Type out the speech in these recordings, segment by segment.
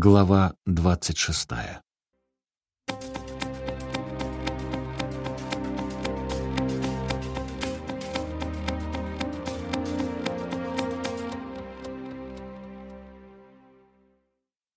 Глава двадцать шестая.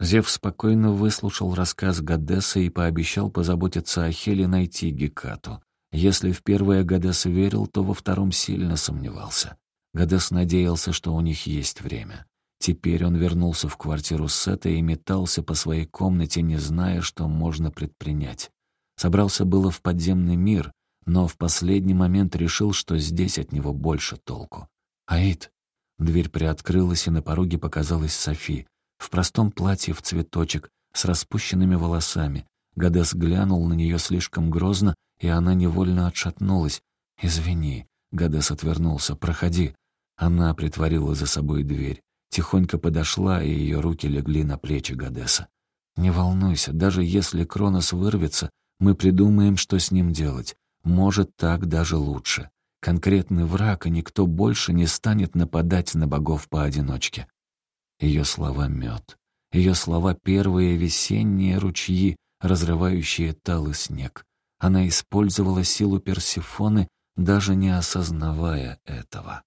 Зев спокойно выслушал рассказ Гадеса и пообещал позаботиться о Хеле найти Гекату. Если в первое Гадес верил, то во втором сильно сомневался. Гадес надеялся, что у них есть время. Теперь он вернулся в квартиру Сета и метался по своей комнате, не зная, что можно предпринять. Собрался было в подземный мир, но в последний момент решил, что здесь от него больше толку. «Аид!» Дверь приоткрылась, и на пороге показалась Софи в простом платье в цветочек, с распущенными волосами. Гадес глянул на нее слишком грозно, и она невольно отшатнулась. «Извини», — Гадес отвернулся, — «проходи». Она притворила за собой дверь. Тихонько подошла, и ее руки легли на плечи Гадеса. «Не волнуйся, даже если Кронос вырвется, мы придумаем, что с ним делать. Может, так даже лучше. Конкретный враг, и никто больше не станет нападать на богов поодиночке. Ее слова — мед. Ее слова — первые весенние ручьи, разрывающие талый снег. Она использовала силу Персифоны, даже не осознавая этого.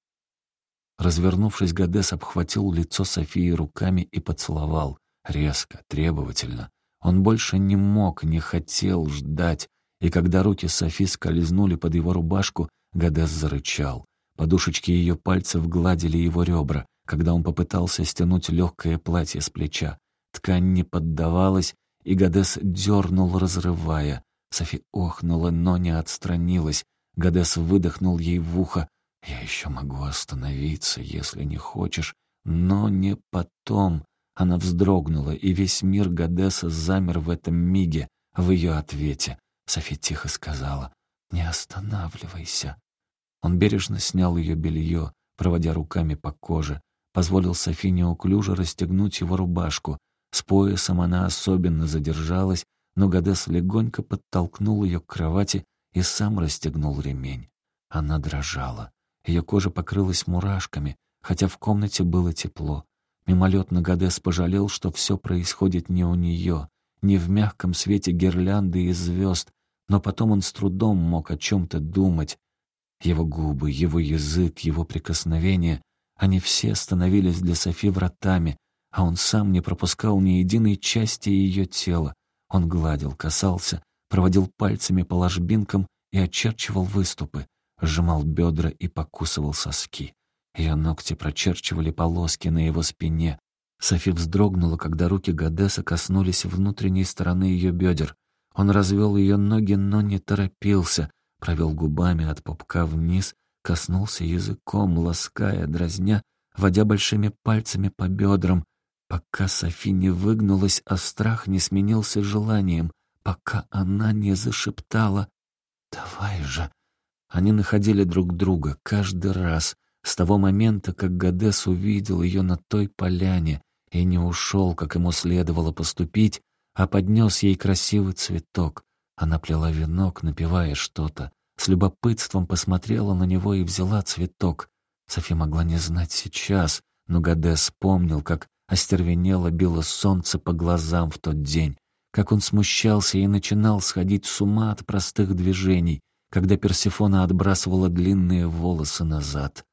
Развернувшись, Гадес обхватил лицо Софии руками и поцеловал, резко, требовательно. Он больше не мог, не хотел ждать, и когда руки Софи скользнули под его рубашку, Гадес зарычал. Подушечки ее пальцев гладили его ребра, когда он попытался стянуть легкое платье с плеча. Ткань не поддавалась, и Гадес дернул, разрывая. Софи охнула, но не отстранилась. Гадес выдохнул ей в ухо. «Я еще могу остановиться, если не хочешь, но не потом». Она вздрогнула, и весь мир Гадеса замер в этом миге, в ее ответе. Софи тихо сказала «Не останавливайся». Он бережно снял ее белье, проводя руками по коже позволил Софи неуклюже расстегнуть его рубашку. С поясом она особенно задержалась, но Гадес легонько подтолкнул ее к кровати и сам расстегнул ремень. Она дрожала. Ее кожа покрылась мурашками, хотя в комнате было тепло. Мимолетно Гадес пожалел, что все происходит не у нее, не в мягком свете гирлянды и звезд, но потом он с трудом мог о чем-то думать. Его губы, его язык, его прикосновения они все становились для Софи вратами, а он сам не пропускал ни единой части ее тела. Он гладил, касался, проводил пальцами по ложбинкам и очерчивал выступы, сжимал бедра и покусывал соски. Ее ногти прочерчивали полоски на его спине. Софи вздрогнула, когда руки Гадеса коснулись внутренней стороны ее бедер. Он развел ее ноги, но не торопился, провел губами от попка вниз — коснулся языком, лаская, дразня, водя большими пальцами по бедрам, пока Софи не выгнулась, а страх не сменился желанием, пока она не зашептала «Давай же». Они находили друг друга каждый раз, с того момента, как Гадес увидел ее на той поляне и не ушел, как ему следовало поступить, а поднес ей красивый цветок. Она плела венок, напевая что-то. С любопытством посмотрела на него и взяла цветок. Софи могла не знать сейчас, но Гадес помнил, как остервенело било солнце по глазам в тот день, как он смущался и начинал сходить с ума от простых движений, когда Персифона отбрасывала длинные волосы назад.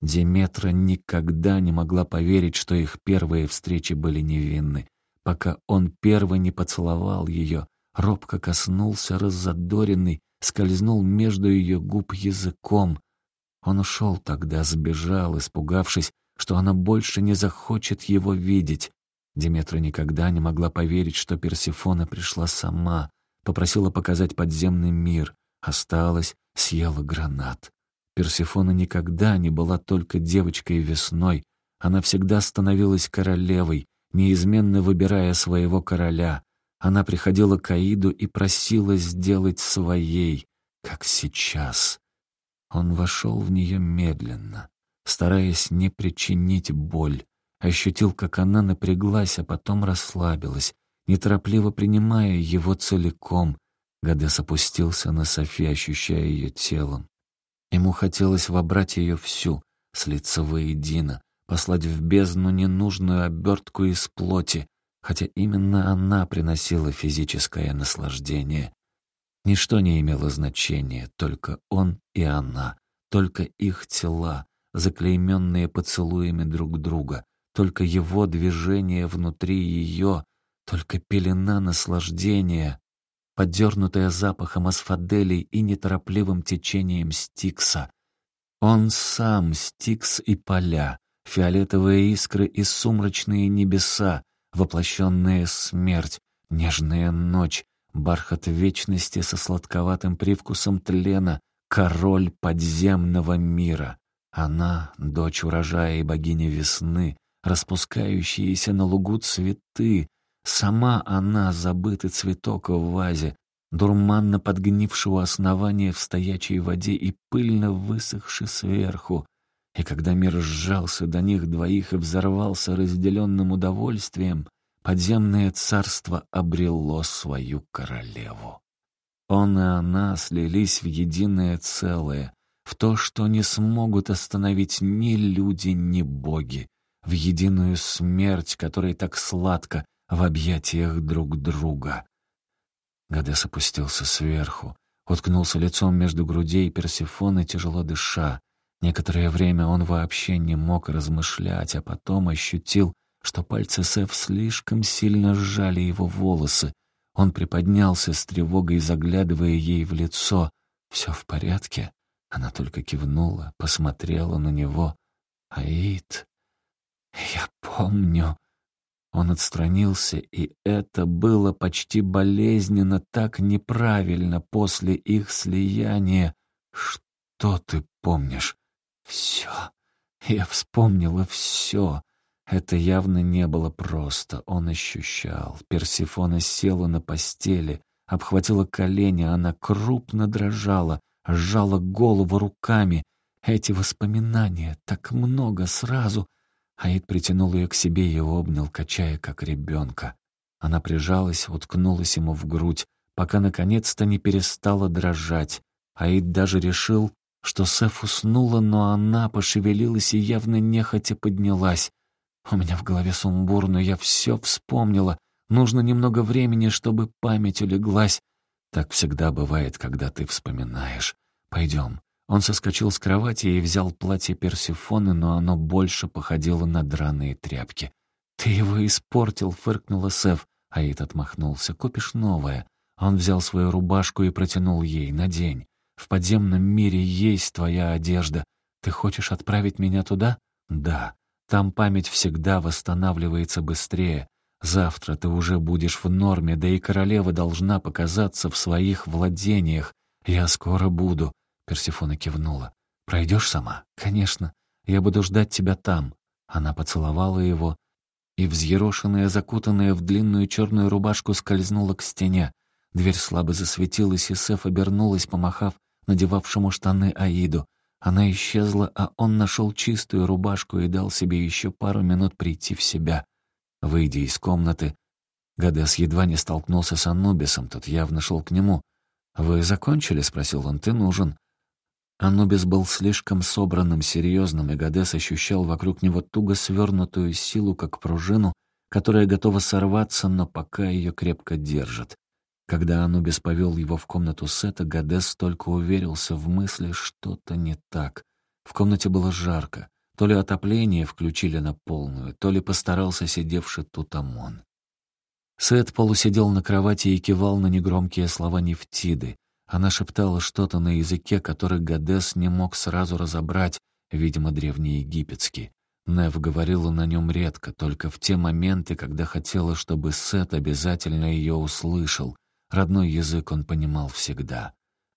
Деметра никогда не могла поверить, что их первые встречи были невинны, пока он первый не поцеловал ее, робко коснулся раззадоренный, скользнул между ее губ языком. Он ушел тогда, сбежал, испугавшись, что она больше не захочет его видеть. Диметра никогда не могла поверить, что Персифона пришла сама, попросила показать подземный мир, осталась, съела гранат. Персифона никогда не была только девочкой весной, она всегда становилась королевой, неизменно выбирая своего короля. Она приходила к Аиду и просила сделать своей, как сейчас. Он вошел в нее медленно, стараясь не причинить боль. Ощутил, как она напряглась, а потом расслабилась, неторопливо принимая его целиком. Гадес опустился на Софи, ощущая ее телом. Ему хотелось вобрать ее всю, слиться воедино, послать в бездну ненужную обертку из плоти, хотя именно она приносила физическое наслаждение. Ничто не имело значения, только он и она, только их тела, заклейменные поцелуями друг друга, только его движение внутри ее, только пелена наслаждения, подернутая запахом асфаделей и неторопливым течением стикса. Он сам, стикс и поля, фиолетовые искры и сумрачные небеса, воплощенная смерть, нежная ночь, бархат вечности со сладковатым привкусом тлена, король подземного мира. Она — дочь урожая и богиня весны, распускающиеся на лугу цветы. Сама она — забытый цветок в вазе, дурманно подгнившего основания в стоячей воде и пыльно высохший сверху. И когда мир сжался до них двоих и взорвался разделенным удовольствием, подземное царство обрело свою королеву. Он и она слились в единое целое, в то, что не смогут остановить ни люди, ни боги, в единую смерть, которая так сладко в объятиях друг друга. Гадес опустился сверху, уткнулся лицом между грудей Персифоны, тяжело дыша. Некоторое время он вообще не мог размышлять, а потом ощутил, что пальцы Сеф слишком сильно сжали его волосы. Он приподнялся с тревогой, заглядывая ей в лицо. «Все в порядке?» Она только кивнула, посмотрела на него. «Аид, я помню...» Он отстранился, и это было почти болезненно, так неправильно после их слияния. «Что ты помнишь?» «Все. Я вспомнила все. Это явно не было просто, он ощущал. Персифона села на постели, обхватила колени, она крупно дрожала, сжала голову руками. Эти воспоминания, так много сразу. Аид притянул ее к себе и обнял, качая, как ребенка. Она прижалась, уткнулась ему в грудь, пока наконец-то не перестала дрожать. Аид даже решил, что Сеф уснула, но она пошевелилась и явно нехотя поднялась. У меня в голове сумбур, но я все вспомнила. Нужно немного времени, чтобы память улеглась. Так всегда бывает, когда ты вспоминаешь. Пойдем. Он соскочил с кровати и взял платье Персифоны, но оно больше походило на драные тряпки. «Ты его испортил», — фыркнула Сеф. Аид отмахнулся. «Купишь новое». Он взял свою рубашку и протянул ей. «Надень. В подземном мире есть твоя одежда. Ты хочешь отправить меня туда?» «Да. Там память всегда восстанавливается быстрее. Завтра ты уже будешь в норме, да и королева должна показаться в своих владениях. Я скоро буду». Персифона кивнула. «Пройдешь сама?» «Конечно. Я буду ждать тебя там». Она поцеловала его, и, взъерошенная, закутанная в длинную черную рубашку, скользнула к стене. Дверь слабо засветилась, и Сеф обернулась, помахав надевавшему штаны Аиду. Она исчезла, а он нашел чистую рубашку и дал себе еще пару минут прийти в себя. Выйдя из комнаты, Гадес едва не столкнулся с Анубисом, тот явно шел к нему. «Вы закончили?» — спросил он. «Ты нужен». Анубис был слишком собранным, серьезным, и Гадес ощущал вокруг него туго свернутую силу, как пружину, которая готова сорваться, но пока ее крепко держит. Когда Анубис повел его в комнату Сета, Гадес только уверился в мысли, что-то не так. В комнате было жарко. То ли отопление включили на полную, то ли постарался сидевший тут Амон. Сет полусидел на кровати и кивал на негромкие слова Нефтиды. Она шептала что-то на языке, который Гадес не мог сразу разобрать, видимо, древнеегипетский. Нев говорила на нем редко, только в те моменты, когда хотела, чтобы Сет обязательно ее услышал. Родной язык он понимал всегда.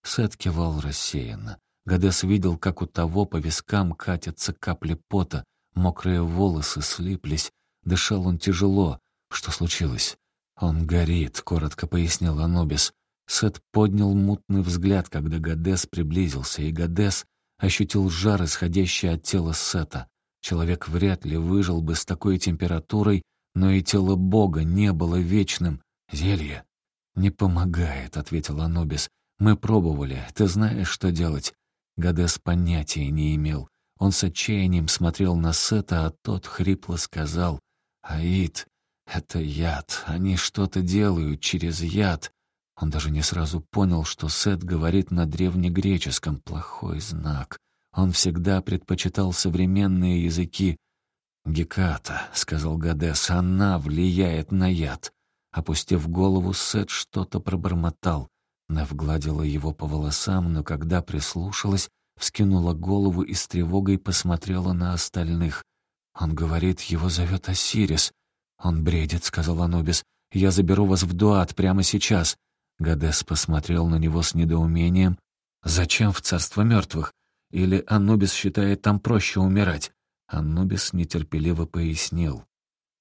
Сет кивал рассеянно. Гадес видел, как у того по вискам катятся капли пота, мокрые волосы слиплись. Дышал он тяжело. Что случилось? «Он горит», — коротко пояснил Анубис. Сет поднял мутный взгляд, когда Гадес приблизился, и Гадес ощутил жар, исходящий от тела Сета. Человек вряд ли выжил бы с такой температурой, но и тело Бога не было вечным. Зелье. «Не помогает», — ответил Анубис. «Мы пробовали. Ты знаешь, что делать?» Гадес понятия не имел. Он с отчаянием смотрел на Сета, а тот хрипло сказал «Аид, Это яд. Они что-то делают через яд. Он даже не сразу понял, что Сет говорит на древнегреческом. Плохой знак. Он всегда предпочитал современные языки. «Геката», — сказал Гадес, — «она влияет на яд». Опустив голову, Сет что-то пробормотал. Нев гладила его по волосам, но когда прислушалась, вскинула голову и с тревогой посмотрела на остальных. «Он говорит, его зовет Осирис». «Он бредит», — сказал Анубис. «Я заберу вас в Дуат прямо сейчас». Гадес посмотрел на него с недоумением. «Зачем в царство мертвых? Или Анубис считает там проще умирать?» Анубис нетерпеливо пояснил.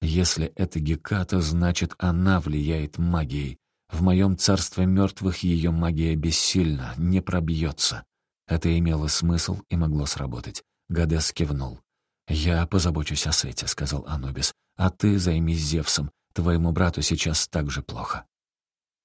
«Если это Геката, значит, она влияет магией. В моем царстве мертвых ее магия бессильна, не пробьется». Это имело смысл и могло сработать. Гадес кивнул. «Я позабочусь о Сете», — сказал Анубис. «А ты займись Зевсом. Твоему брату сейчас так же плохо».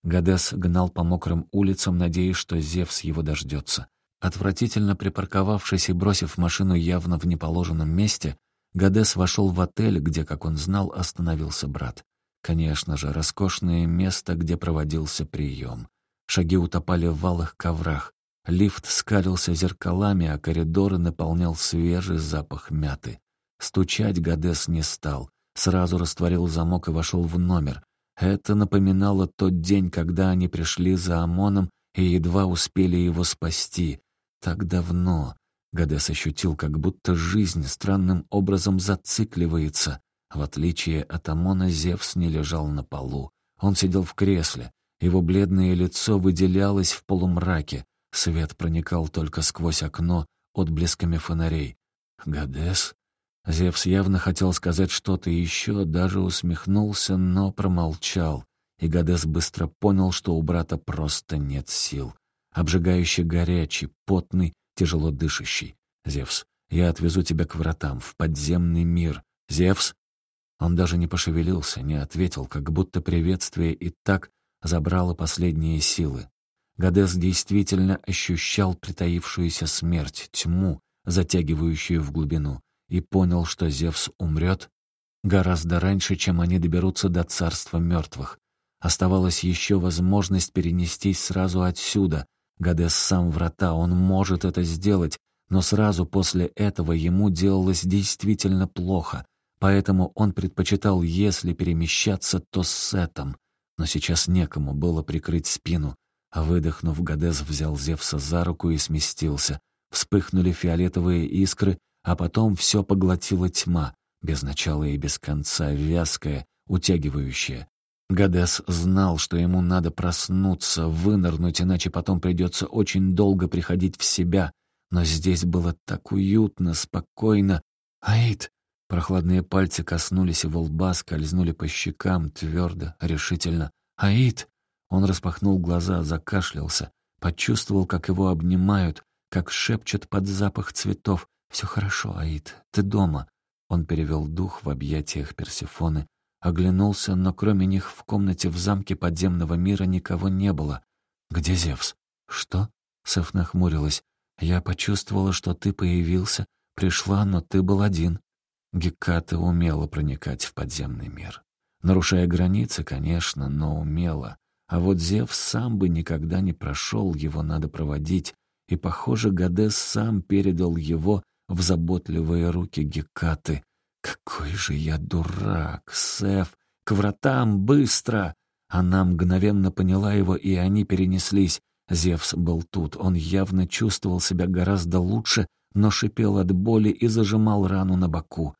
Гадес гнал по мокрым улицам, надеясь, что Зевс его дождется. Отвратительно припарковавшись и бросив машину явно в неположенном месте, Гадес вошел в отель, где, как он знал, остановился брат. Конечно же, роскошное место, где проводился прием. Шаги утопали в валых коврах. Лифт скалился зеркалами, а коридоры наполнял свежий запах мяты. Стучать Гадес не стал. Сразу растворил замок и вошел в номер. Это напоминало тот день, когда они пришли за ОМОНом и едва успели его спасти. Так давно. Гадес ощутил, как будто жизнь странным образом зацикливается. В отличие от ОМОНа, Зевс не лежал на полу. Он сидел в кресле. Его бледное лицо выделялось в полумраке. Свет проникал только сквозь окно отблесками фонарей. «Гадес?» Зевс явно хотел сказать что-то еще, даже усмехнулся, но промолчал. И Гадес быстро понял, что у брата просто нет сил. Обжигающий горячий, потный, тяжело дышащий. «Зевс, я отвезу тебя к вратам, в подземный мир. Зевс?» Он даже не пошевелился, не ответил, как будто приветствие и так забрало последние силы. Гадес действительно ощущал притаившуюся смерть, тьму, затягивающую в глубину, и понял, что Зевс умрет гораздо раньше, чем они доберутся до царства мертвых. Оставалась еще возможность перенестись сразу отсюда. Гадес сам врата, он может это сделать, но сразу после этого ему делалось действительно плохо, поэтому он предпочитал, если перемещаться, то с Сетом. Но сейчас некому было прикрыть спину. А выдохнув, Гадес взял Зевса за руку и сместился. Вспыхнули фиолетовые искры, а потом все поглотила тьма, без начала и без конца, вязкая, утягивающая. Гадес знал, что ему надо проснуться, вынырнуть, иначе потом придется очень долго приходить в себя. Но здесь было так уютно, спокойно. «Аид!» Прохладные пальцы коснулись его лба, скользнули по щекам, твердо, решительно. «Аид!» Он распахнул глаза, закашлялся, почувствовал, как его обнимают, как шепчут под запах цветов. «Все хорошо, Аид, ты дома». Он перевел дух в объятиях Персифоны, оглянулся, но кроме них в комнате в замке подземного мира никого не было. «Где Зевс?» «Что?» — Сеф нахмурилась. «Я почувствовала, что ты появился, пришла, но ты был один». Геката умела проникать в подземный мир. Нарушая границы, конечно, но умела. А вот Зевс сам бы никогда не прошел, его надо проводить, и, похоже, Гадес сам передал его в заботливые руки Гекаты. «Какой же я дурак, Сеф! К вратам, быстро!» Она мгновенно поняла его, и они перенеслись. Зевс был тут, он явно чувствовал себя гораздо лучше, но шипел от боли и зажимал рану на боку.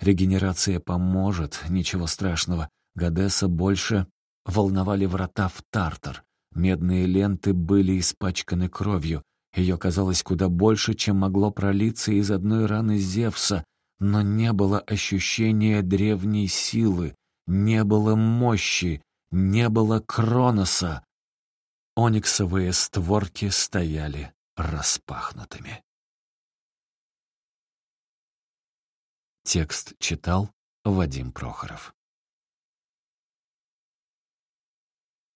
Регенерация поможет, ничего страшного. Гадеса больше волновали врата в Тартар. Медные ленты были испачканы кровью. Ее казалось куда больше, чем могло пролиться из одной раны Зевса, но не было ощущения древней силы, не было мощи, не было Кроноса. Ониксовые створки стояли распахнутыми. Текст читал Вадим Прохоров.